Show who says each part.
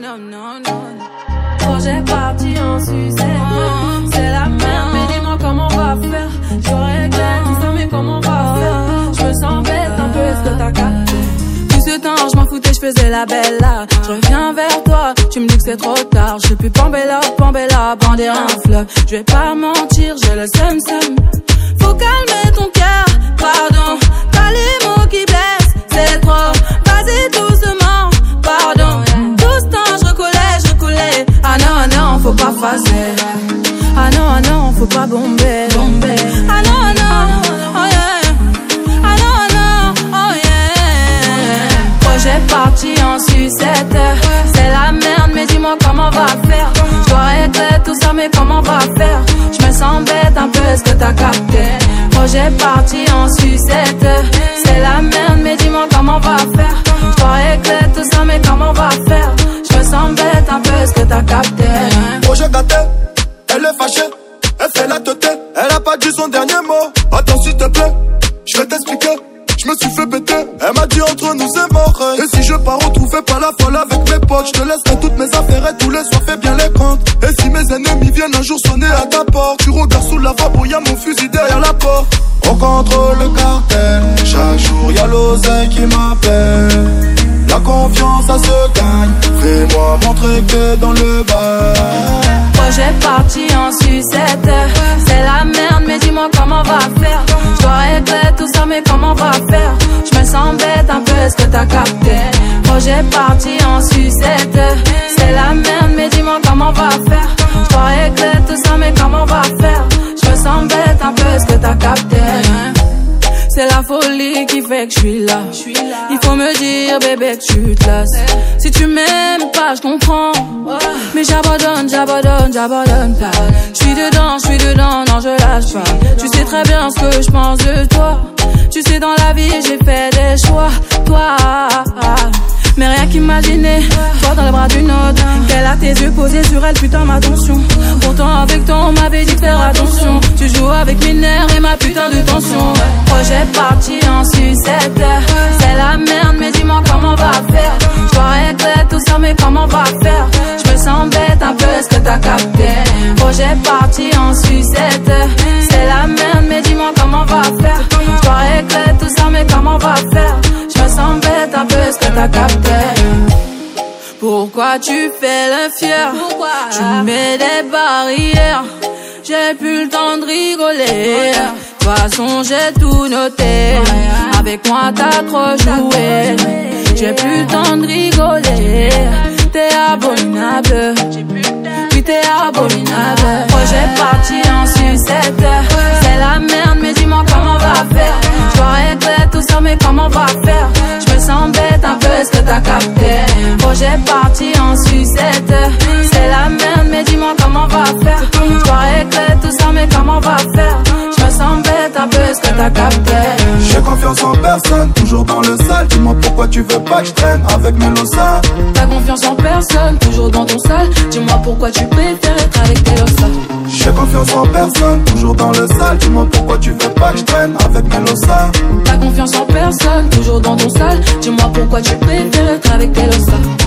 Speaker 1: non, non, non. Projet parti en sucette. C'est la merde, mais dis-moi comment on va faire. Je regrette tout ça, mais comment on va faire? Je me sens bête un peu, est-ce que t'as capté? Tout ce temps, je m'en foutais, je faisais la belle là. Je reviens vers toi, tu me dis que c'est trop tard. Je suis plus Pambella, Pambella, bander un fleuve. Je vais pas mentir, j'ai le seum seum. Faut calmer Ah non, ah non, faut pas bomber. Ah non, ah non, oh yeah. Ah non, ah non, oh yeah. Projet parti en sucette. C'est la merde, mais dis-moi comment on va faire. Je dois régler tout ça, mais comment on va faire? Je me sens bête un peu, est-ce que t'as capté? Projet parti en sucette. C'est la merde, mais dis-moi comment on va faire? Je dois régler tout ça, mais comment on va faire? Je me sens bête un peu, est-ce que t'as capté?
Speaker 2: Et si je pars retrouver pas la folle avec mes potes, je te laisserai toutes mes affaires et tous les soirs fais bien les comptes. Et si mes ennemis viennent un jour sonner à ta porte, tu regardes sous la lavabo, y'a mon fusil derrière la porte. On contrôle le cartel, chaque jour y'a l'oseille qui m'appelle. La confiance ça se gagne, fais-moi montrer que dans le bas.
Speaker 1: Projet parti en sucette. C'est la merde, mais dis-moi comment on va faire. Je dois régler tout ça, mais comment on va t'as capté? Projet parti en sucette. C'est la merde, mais dis-moi comment on va faire. Je régler tout ça, mais comment on va faire? Je me sens bête un peu, est-ce que t'as capté? C'est la folie qui fait que je suis là. Il faut me dire, bébé, que tu te lasses. Si tu m'aimes pas, je comprends. Mais j'abandonne, j'abandonne, j'abandonne pas. Je suis dedans, je suis dedans, non, je lâche pas. Tu sais très bien ce que je pense de toi. Tu sais, dans la vie, j'ai fait toi dans les bras d'une autre, qu'elle a tes yeux posés sur elle, putain, ma tension. Pourtant, avec toi, on m'avait dit de faire attention. Tu joues avec mes nerfs et ma putain de tension. Projet parti en sucette, c'est la merde, mais dis-moi comment on va faire. Je dois tout ça, mais comment on va faire? Je me sens bête un peu, est-ce que t'as capté? Projet parti en sucette, c'est la merde, mais dis-moi comment on va faire. Je dois tout ça, mais comment on va faire? Je me sens bête un peu, est-ce que t'as capté? Pourquoi tu fais l'infier Tu mets des barrières. J'ai plus le temps de rigoler. De toute façon j'ai tout noté. Avec moi t'as trop joué. J'ai plus le temps de rigoler t'as capté
Speaker 2: J'ai confiance en personne, toujours dans le sale. Dis-moi pourquoi tu veux pas que je traîne avec mes lossas.
Speaker 1: T'as confiance en personne, toujours dans ton sale Dis-moi pourquoi tu préfères être avec tes lossas
Speaker 2: J'ai confiance en personne, toujours dans le sale. Dis-moi pourquoi tu veux pas que je traîne avec mes lossas.
Speaker 1: T'as confiance en personne, toujours dans ton sale Dis-moi pourquoi tu préfères être avec tes lossas